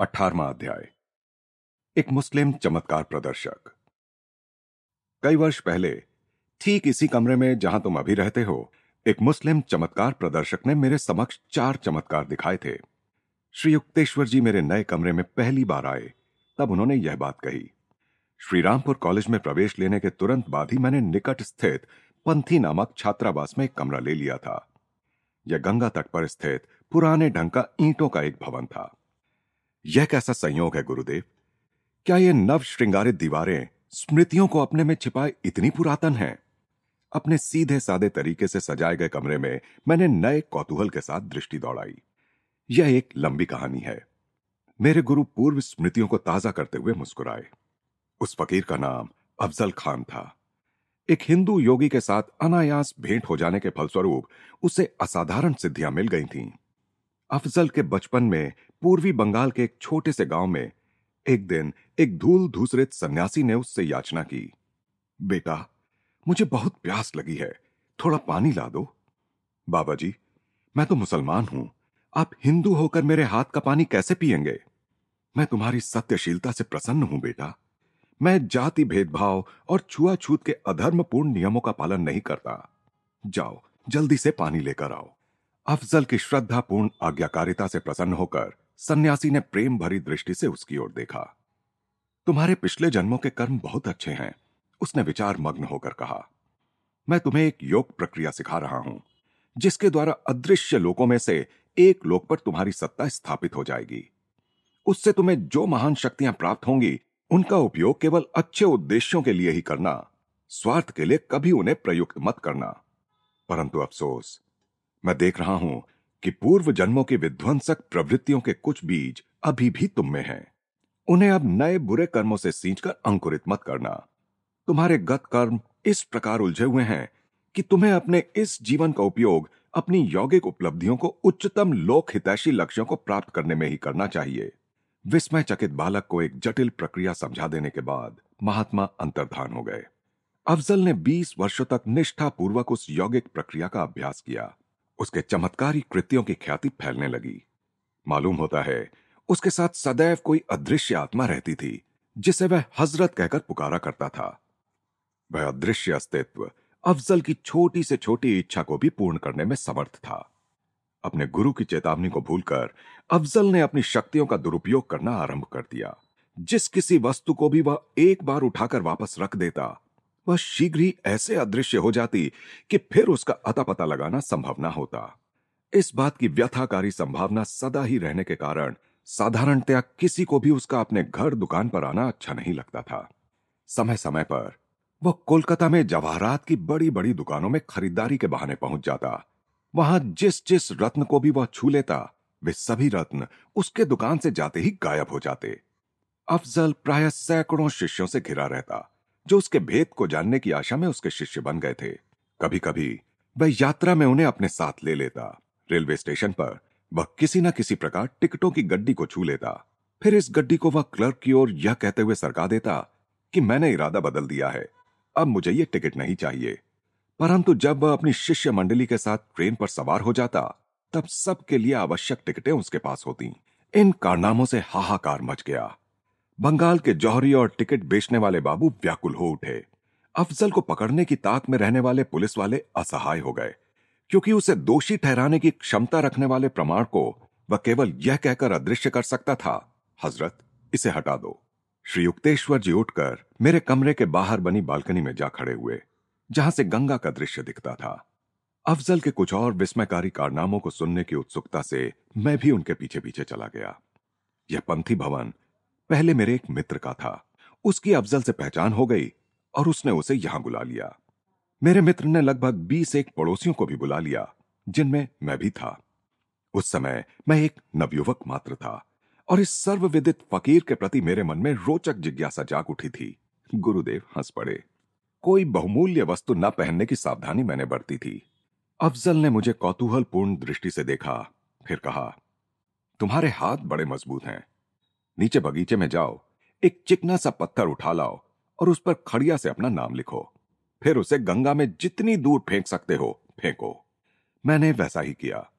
अठारवा अध्याय। एक मुस्लिम चमत्कार प्रदर्शक। कई वर्ष पहले, ठीक इसी कमरे में जहाँ तुम अभी रहते हो, एक मुस्लिम चमत्कार प्रदर्शक ने मेरे समक्ष चार चमत्कार दिखाए थे। श्री युक्तेश्वर जी मेरे नए कमरे में पहली बार आए, तब उन्होंने यह बात कही। श्रीरामपुर कॉलेज में प्रवेश लेने के तुरंत बाद ही मैंने निकट स्थित पंथी नामक छात्रावास में एक कमरा ले लिया था। यह गंगा तट पर स्थित पुराने ढंग का ईंटों का एक भवन था। यह कैसा संयोग है, गुरुदेव? क्या ये नव श्रृंगारित दीवारें स्मृतियों को अपने में छिपाए इतनी पुरातन हैं? अपने सीधे सादे तरीके से सजाए गए कमरे में मैंने नए कौतूहल के साथ दृष्टि दौड़ाई। यह एक लंबी कहानी है। मेरे गुरु पूर्व स्मृतियों को ताज़ा करते हुए मुस्कुराए। उस फकीर का नाम अफजल खान था। एक हिंदू योगी के साथ अनायास भेंट हो जाने के फलस्वरूप उसे असाधारण सिद्धियाँ मिल गई थीं। अफजल के बचपन में पूर्वी बंगाल के एक छोटे से गाँव में एक दिन एक धूल धूसरित सन्यासी ने उससे याचना की। बेटा, मुझे बहुत प्यास लगी है, थोड़ा पानी ला दो। बाबा जी मैं तो मुसलमान हूँ, आप हिंदू होकर मेरे हाथ का पानी कैसे पिएँगे मैं तुम्हारी सत्यशीलता से प्रसन्न हूँ, बेटा। मैं जाति भेदभाव और छुआछूत के अधर्मपूर्ण नियमों का पालन नहीं करता। जाओ, जल्दी से पानी लेकर आओ। अफजल की श्रद्धापूर्ण आज्ञाकारिता से प्रसन्न होकर सन्यासी ने प्रेम भरी दृष्टि से उसकी ओर देखा। तुम्हारे पिछले जन्मों के कर्म बहुत अच्छे हैं, उसने विचार मग्न होकर कहा। मैं तुम्हें एक योग प्रक्रिया सिखा रहा हूँ, जिसके द्वारा अदृश्य लोकों में से एक लोक पर तुम्हारी सत्ता स्थापित हो जाएगी। उससे तुम्हें जो महान शक्तियाँ प्राप्त होंगी, उनका उपयोग केवल अच्छे उद्देश्यों के लिए ही करना, स्वार्थ के लिए कभी उन्हें प्रयुक्त मत करना। परंतु अफसोस, मैं देख रहा हूँ कि पूर्व जन्मों की विध्वंसक प्रवृत्तियों के कुछ बीज अभी भी तुम में हैं। उन्हें अब नए बुरे कर्मों से सींचकर अंकुरित मत करना। तुम्हारे गत कर्म इस प्रकार उलझे हुए हैं कि तुम्हें अपने इस जीवन का उपयोग अपनी यौगिक उपलब्धियों को उच्चतम लोक हितैषी लक्ष्यों को प्राप्त करने में ही करना चाहिए। विस्मय चकित बालक को एक जटिल प्रक्रिया समझा देने के बाद महात्मा अंतर्धान हो गए। अफजल ने 20 वर्षों तक निष्ठा पूर्वक उस यौगिक प्रक्रिया का अभ्यास किया। उसके चमत्कारी कृत्यों की ख्याति फैलने लगी। मालूम होता है, उसके साथ सदैव कोई अदृश्य आत्मा रहती थी, जिसे वह हज़रत कहकर पुकारा करता था। वह अदृश्य अस्तित्व, अफजल की छोटी से छोटी इच्छा को भी पूर्ण करने में समर्थ था। अपने गुरु की चेतावनी को भूलकर, अफजल ने अपनी शक्तियों का दुरुपयोग करना आरंभ कर दिया। जिस किसी वस्तु को भी वह एक बार उठाकर वापस रख देता वह शीघ्र ही ऐसे अदृश्य हो जाती कि फिर उसका अता पता लगाना संभव न होता। इस बात की व्यथाकारी संभावना सदा ही रहने के कारण साधारणतया किसी को भी उसका अपने घर दुकान पर आना अच्छा नहीं लगता था। समय समय पर वह कोलकाता में जवाहरात की बड़ी बड़ी दुकानों में खरीदारी के बहाने पहुँच जाता। वहाँ जिस जिस रत्न को भी वह छू लेता, वे सभी रत्न उसके दुकान से जाते ही गायब हो जाते। अफजल प्राय सैकड़ों शिष्यों से घिरा रहता। जो उसके भेद को जानने की आशा में उसके शिष्य बन गए थे। कभी कभी वह यात्रा में उन्हें अपने साथ ले लेता, रेलवे स्टेशन पर वह किसी न किसी प्रकार टिकटों की गड्डी को छू लेता। फिर इस गड्डी को वह क्लर्क की ओर यह कहते हुए सरका देता कि मैंने इरादा बदल दिया है, अब मुझे ये टिकट नहीं चाहिए। परंतु जब वह अपनी शिष्य मंडली के साथ ट्रेन पर सवार हो जाता, तब सबके लिए आवश्यक टिकटें उसके पास होती। इन कारनामों से हाहाकार मच गया। बंगाल के जौहरी और टिकट बेचने वाले बाबू व्याकुल हो उठे। अफजल को पकड़ने की ताक में रहने वाले पुलिस वाले असहाय हो गए, क्योंकि उसे दोषी ठहराने की क्षमता रखने वाले प्रमाण को वह केवल यह कहकर अदृश्य कर सकता था। हज़रत, इसे हटा दो। श्री युक्तेश्वर जी उठकर मेरे कमरे के बाहर बनी बालकनी में जा खड़े हुए, जहाँ से गंगा का दृश्य दिखता था। अफजल के कुछ और विस्मयकारी कारनामों को सुनने की उत्सुकता से मैं भी उनके पीछे पीछे चला गया। यह पंथी भवन पहले मेरे एक मित्र का था। उसकी अफजल से पहचान हो गई और उसने उसे यहाँ बुला लिया। मेरे मित्र ने लगभग बीस एक पड़ोसियों को भी बुला लिया, जिनमें मैं भी था। उस समय मैं एक नवयुवक मात्र था और इस सर्वविदित फकीर के प्रति मेरे मन में रोचक जिज्ञासा जाग उठी थी। गुरुदेव हंस पड़े। कोई बहुमूल्य वस्तु न पहनने की सावधानी मैंने बरती थी। अफजल ने मुझे कौतूहलपूर्ण दृष्टि से देखा, फिर कहा, तुम्हारे हाथ बड़े मज़बूत हैं। नीचे बगीचे में जाओ, एक चिकना सा पत्थर उठा लाओ और उस पर खड़िया से अपना नाम लिखो। फिर उसे गंगा में जितनी दूर फेंक सकते हो, फेंको। मैंने वैसा ही किया।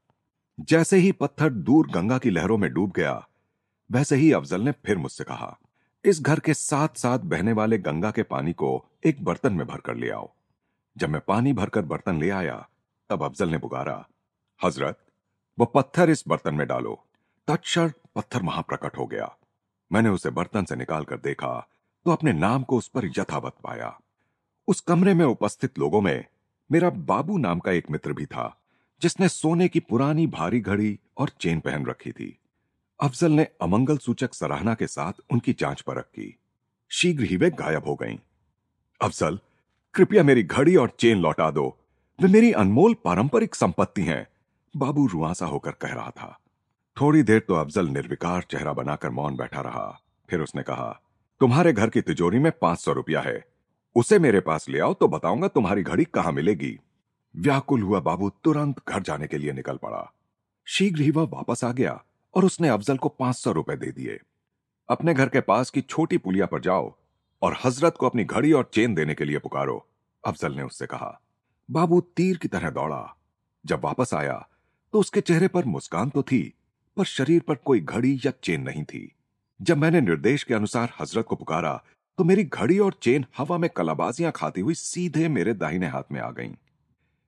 जैसे ही पत्थर दूर गंगा की लहरों में डूब गया, वैसे ही अफजल ने फिर मुझसे कहा, इस घर के साथ साथ बहने वाले गंगा के पानी को एक बर्तन में भरकर ले आओ। जब मैं पानी भरकर बर्तन ले आया, तब अफजल ने पुकारा, हज़रत, वो पत्थर इस बर्तन में डालो। तत्क्षण पत्थर वहाँ प्रकट हो गया। मैंने उसे बर्तन से निकाल कर देखा तो अपने नाम को उस पर यथावत पाया। उस कमरे में उपस्थित लोगों में मेरा बाबू नाम का एक मित्र भी था, जिसने सोने की पुरानी भारी घड़ी और चेन पहन रखी थी। अफजल ने अमंगल सूचक सराहना के साथ उनकी जाँच परख की। शीघ्र ही वे गायब हो गईं। अफजल, कृपया मेरी घड़ी और चेन लौटा दो। वे मेरी अनमोल पारंपरिक संपत्ति हैं, बाबू रुआसा होकर कह रहा था। थोड़ी देर तो अफजल निर्विकार चेहरा बनाकर मौन बैठा रहा। फिर उसने कहा, तुम्हारे घर की तिजोरी में पाँच सौ रुपया है। उसे मेरे पास ले आओ तो बताऊँगा तुम्हारी घड़ी कहाँ मिलेगी। व्याकुल हुआ बाबू तुरंत घर जाने के लिए निकल पड़ा। शीघ्र ही वह वापस आ गया और उसने अफजल को पाँच सौ रुपए दे दिए। अपने घर के पास की छोटी पुलिया पर जाओ और हज़रत को अपनी घड़ी और चेन देने के लिए पुकारो, अफजल ने उससे कहा। बाबू तीर की तरह दौड़ा। जब वापस आया तो उसके चेहरे पर मुस्कान तो थी पर शरीर पर कोई घड़ी या चेन नहीं थी। जब मैंने निर्देश के अनुसार हज़रत को पुकारा तो मेरी घड़ी और चेन हवा में कलाबाजियाँ खाती हुई सीधे मेरे दाहिने हाथ में आ गईं।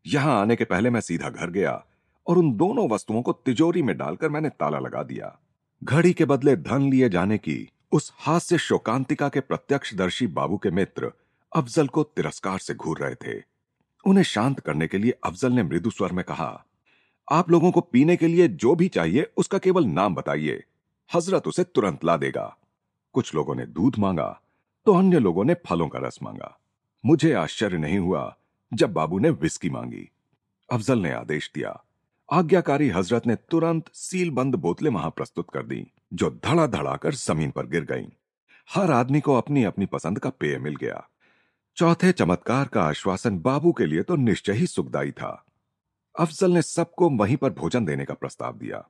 यहाँ आने के पहले मैं सीधा घर गया और उन दोनों वस्तुओं को तिजोरी में डालकर मैंने ताला लगा दिया। घड़ी के बदले धन लिए जाने की उस हास्य शोकांतिका के प्रत्यक्षदर्शी बाबू के मित्र अफजल को तिरस्कार से घूर रहे थे। उन्हें शांत करने के लिए अफजल ने मृदु स्वर में कहा आप लोगों को पीने के लिए जो भी चाहिए, उसका केवल नाम बताइए। हज़रत उसे तुरंत ला देगा। कुछ लोगों ने दूध मांगा तो अन्य लोगों ने फलों का रस मांगा। मुझे आश्चर्य नहीं हुआ जब बाबू ने विस्की मांगी। अफजल ने आदेश दिया। आज्ञाकारी हज़रत ने तुरंत सील बंद बोतलें वहाँ प्रस्तुत कर दी, जो धड़ा धड़ाकर ज़मीन पर गिर गईं। हर आदमी को अपनी अपनी पसंद का पेय मिल गया। चौथे चमत्कार का आश्वासन बाबू के लिए तो निश्चय ही सुखदायी था। अफजल ने सबको वहीं पर भोजन देने का प्रस्ताव दिया।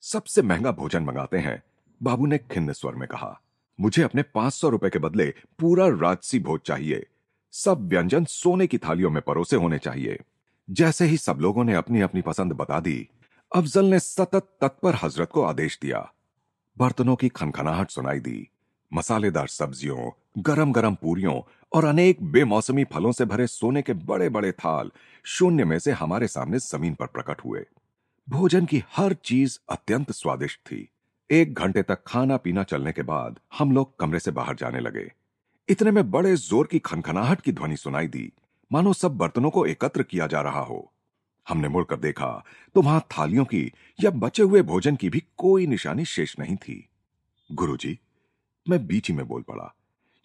सबसे महँगा भोजन मंगाते हैं, बाबू ने खिन्न स्वर में कहा। मुझे अपने पाँच सौ रुपए के बदले पूरा राजसी भोज चाहिए। सब व्यंजन सोने की थालियों में परोसे होने चाहिए। जैसे ही सब लोगों ने अपनी अपनी पसंद बता दी, अफजल ने सतत तत्पर हज़रत को आदेश दिया। बर्तनों की खनखनाहट सुनाई दी। मसालेदार सब्जियों गरम गरम पूरियों और अनेक बेमौसमी फलों से भरे सोने के बड़े बड़े थाल शून्य में से हमारे सामने ज़मीन पर प्रकट हुए। भोजन की हर चीज़ अत्यंत स्वादिष्ट थी। एक घंटे तक खाना पीना चलने के बाद हम लोग कमरे से बाहर जाने लगे। इतने में बड़े ज़ोर की खनखनाहट की ध्वनि सुनाई दी। मानो सब बर्तनों को एकत्र किया जा रहा हो। हमने मुड़कर देखा तो वहाँ थालियों की या बचे हुए भोजन की भी कोई निशानी शेष नहीं थी। गुरुजी, मैं बीच ही में बोल पड़ा।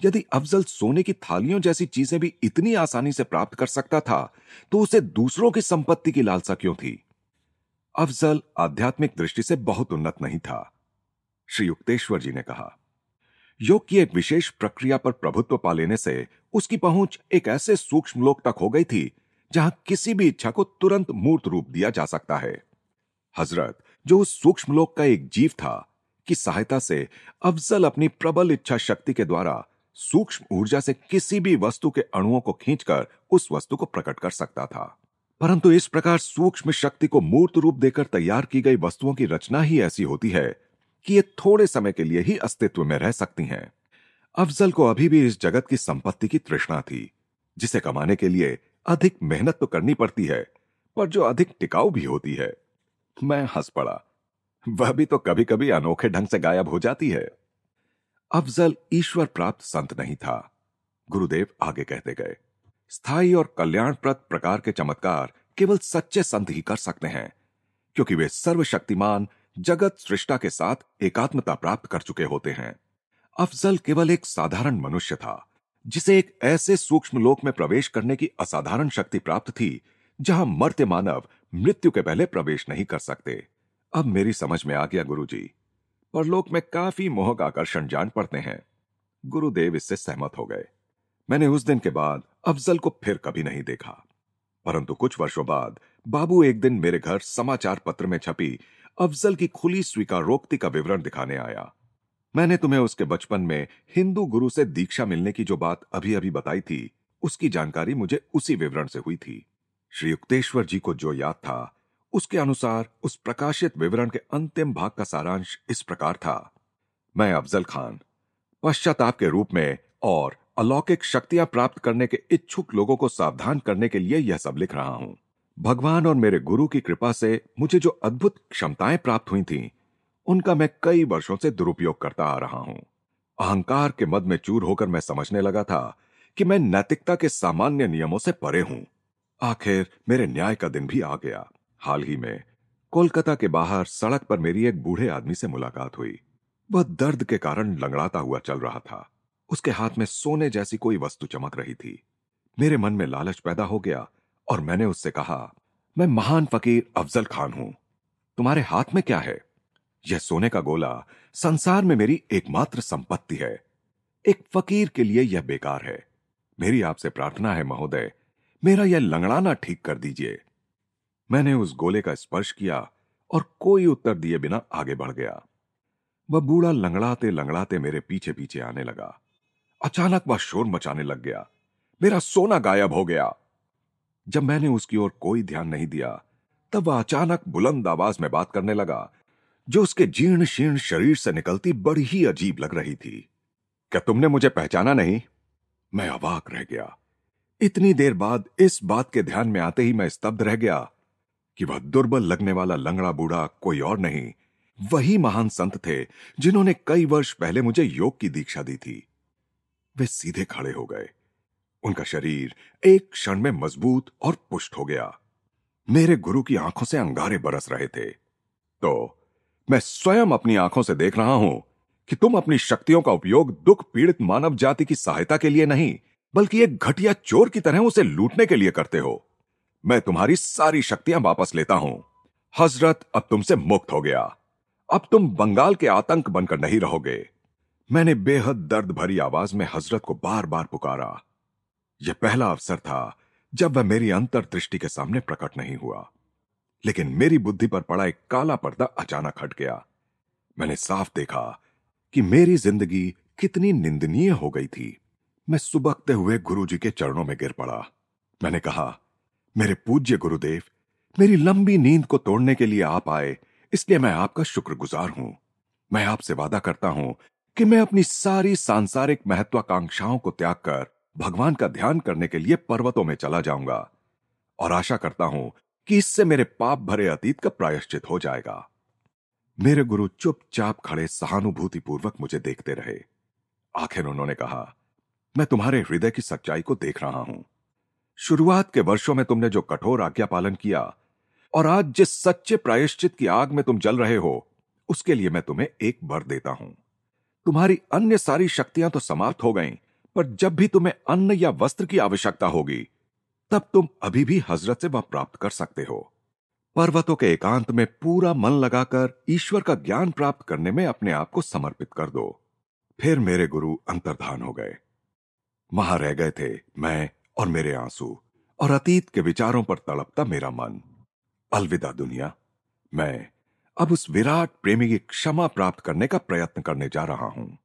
यदि अफजल सोने की थालियों जैसी चीज़ें भी इतनी आसानी से प्राप्त कर सकता था तो उसे दूसरों की संपत्ति की लालसा क्यों थी? अफजल आध्यात्मिक दृष्टि से बहुत उन्नत नहीं था, श्री युक्तेश्वर जी ने कहा। योग की एक विशेष प्रक्रिया पर प्रभुत्व पा लेने से उसकी पहुँच एक ऐसे सूक्ष्म लोक तक हो गई थी, जहाँ किसी भी इच्छा को तुरंत मूर्त रूप दिया जा सकता है। हज़रत, जो उस सूक्ष्म लोक का एक जीव था, की सहायता से अफजल अपनी प्रबल इच्छा शक्ति के द्वारा सूक्ष्म ऊर्जा से किसी भी वस्तु के अणुओं को खींचकर उस वस्तु को प्रकट कर सकता था। परंतु इस प्रकार सूक्ष्म शक्ति को मूर्त रूप देकर तैयार की गई वस्तुओं की रचना ही ऐसी होती है कि ये थोड़े समय के लिए ही अस्तित्व में रह सकती हैं। अफजल को अभी भी इस जगत की संपत्ति की तृष्णा थी, जिसे कमाने के लिए अधिक मेहनत तो करनी पड़ती है, पर जो अधिक टिकाऊ भी होती है। मैं हंस पड़ा। वह भी तो कभी कभी अनोखे ढंग से गायब हो जाती है। अफजल ईश्वर प्राप्त संत नहीं था। गुरुदेव आगे कहते गए, स्थायी और कल्याणप्रद प्रकार के चमत्कार केवल सच्चे संत ही कर सकते हैं, क्योंकि वे सर्वशक्तिमान, जगत सृष्टा के साथ एकात्मता प्राप्त कर चुके होते हैं। अफजल केवल एक साधारण मनुष्य था, जिसे एक ऐसे सूक्ष्म लोक में प्रवेश करने की असाधारण शक्ति प्राप्त थी, जहाँ मर्त्य मानव मृत्यु के पहले प्रवेश नहीं कर सकते। अब मेरी समझ में आ गया, गुरुजी। परलोक में काफ़ी मोहक आकर्षण जान पड़ते हैं। गुरुदेव इससे सहमत हो गए। मैंने उस दिन के बाद अफजल को फिर कभी नहीं देखा। परंतु कुछ वर्षों बाद बाबू एक दिन मेरे घर समाचार पत्र में छपी अफजल की खुली स्वीकारोक्ति का विवरण दिखाने आया। मैंने तुम्हें उसके बचपन में हिंदू गुरु से दीक्षा मिलने की जो बात अभी अभी बताई थी, उसकी जानकारी मुझे उसी विवरण से हुई थी। श्री युक्तेश्वर जी को जो याद था उसके अनुसार उस प्रकाशित विवरण के अंतिम भाग का सारांश इस प्रकार था। मैं अफजल खान पश्चाताप के रूप में और अलौकिक शक्तियाँ प्राप्त करने के इच्छुक लोगों को सावधान करने के लिए यह सब लिख रहा हूँ। भगवान और मेरे गुरु की कृपा से मुझे जो अद्भुत क्षमताएँ प्राप्त हुई थीं, उनका मैं कई वर्षों से दुरुपयोग करता आ रहा हूँ। अहंकार के मद में चूर होकर मैं समझने लगा था कि मैं नैतिकता के सामान्य नियमों से परे हूँ। आखिर मेरे न्याय का दिन भी आ गया। हाल ही में, कोलकाता के बाहर सड़क पर मेरी एक बूढ़े आदमी से मुलाकात हुई। वह दर्द के कारण लंगड़ाता हुआ चल रहा था। उसके हाथ में सोने जैसी कोई वस्तु चमक रही थी। मेरे मन में लालच पैदा हो गया और मैंने उससे कहा, मैं महान फकीर अफजल खान हूँ। तुम्हारे हाथ में क्या है? यह सोने का गोला संसार में मेरी एकमात्र संपत्ति है। एक फकीर के लिए यह बेकार है। मेरी आपसे प्रार्थना है, महोदय। मेरा यह लंगड़ाना ठीक कर दीजिए। मैंने उस गोले का स्पर्श किया और कोई उत्तर दिए बिना आगे बढ़ गया। वह बूढ़ा लंगड़ाते लंगड़ाते मेरे पीछे पीछे आने लगा। अचानक वह शोर मचाने लग गया। मेरा सोना गायब हो गया। जब मैंने उसकी ओर कोई ध्यान नहीं दिया, तब वह अचानक बुलंद आवाज़ में बात करने लगा, जो उसके जीर्ण शीर्ण शरीर से निकलती बड़ी ही अजीब लग रही थी। क्या तुमने मुझे पहचाना नहीं? मैं अवाक रह गया। इतनी देर बाद इस बात के ध्यान में आते ही मैं स्तब्ध रह गया। कि वह दुर्बल लगने वाला लंगड़ा बूढ़ा कोई और नहीं। वही महान संत थे, जिन्होंने कई वर्ष पहले मुझे योग की दीक्षा दी थी। वे सीधे खड़े हो गए। उनका शरीर एक क्षण में मज़बूत और पुष्ट हो गया। मेरे गुरु की आँखों से अंगारे बरस रहे थे। तो मैं स्वयं अपनी आँखों से देख रहा हूँ कि तुम अपनी शक्तियों का उपयोग दुख, पीड़ित, मानव जाति की सहायता के लिए नहीं, बल्कि एक घटिया चोर की तरह उसे लूटने के लिए करते हो। मैं तुम्हारी सारी शक्तियाँ वापस लेता हूँ। हज़रत अब तुमसे मुक्त हो गया। अब तुम बंगाल के आतंक बनकर नहीं रहोगे। मैंने बेहद दर्द भरी आवाज़ में हज़रत को बार बार पुकारा। यह पहला अवसर था जब वह मेरी अंतर्दृष्टि के सामने प्रकट नहीं हुआ। लेकिन मेरी बुद्धि पर पड़ा एक काला पर्दा अचानक हट गया। मैंने साफ़ देखा कि मेरी ज़िंदगी कितनी निंदनीय हो गई थी। मैं सुबकते हुए गुरुजी के चरणों में गिर पड़ा। मैंने कहा मेरे पूज्य गुरुदेव, मेरी लंबी नींद को तोड़ने के लिए आप आए, इसलिए मैं आपका शुक्रगुजार हूँ। मैं आपसे वादा करता हूँ कि मैं अपनी सारी सांसारिक महत्वाकांक्षाओं को त्याग कर भगवान का ध्यान करने के लिए पर्वतों में चला जाऊँगा और आशा करता हूँ कि इससे मेरे पाप भरे अतीत का प्रायश्चित हो जाएगा। मेरे गुरु चुपचाप खड़े सहानुभूति पूर्वक मुझे देखते रहे। आखिर उन्होंने कहा, मैं तुम्हारे हृदय की सच्चाई को देख रहा हूँ। शुरुआत के वर्षों में तुमने जो कठोर आज्ञा पालन किया और आज जिस सच्चे प्रायश्चित की आग में तुम जल रहे हो उसके लिए मैं तुम्हें एक बर देता हूँ। तुम्हारी अन्य सारी शक्तियाँ तो समाप्त हो गईं, पर जब भी तुम्हें अन्न या वस्त्र की आवश्यकता होगी तब तुम अभी भी हज़रत से वह प्राप्त कर सकते हो। पर्वतों के एकांत में पूरा मन लगाकर ईश्वर का ज्ञान प्राप्त करने में अपने आप को समर्पित कर दो। फिर मेरे गुरु अंतर्धान हो गए। वहाँ रह गए थे मैं और मेरे आँसू और अतीत के विचारों पर तड़पता मेरा मन। अलविदा दुनिया। मैं अब उस विराट प्रेमी की क्षमा प्राप्त करने का प्रयत्न करने जा रहा हूँ।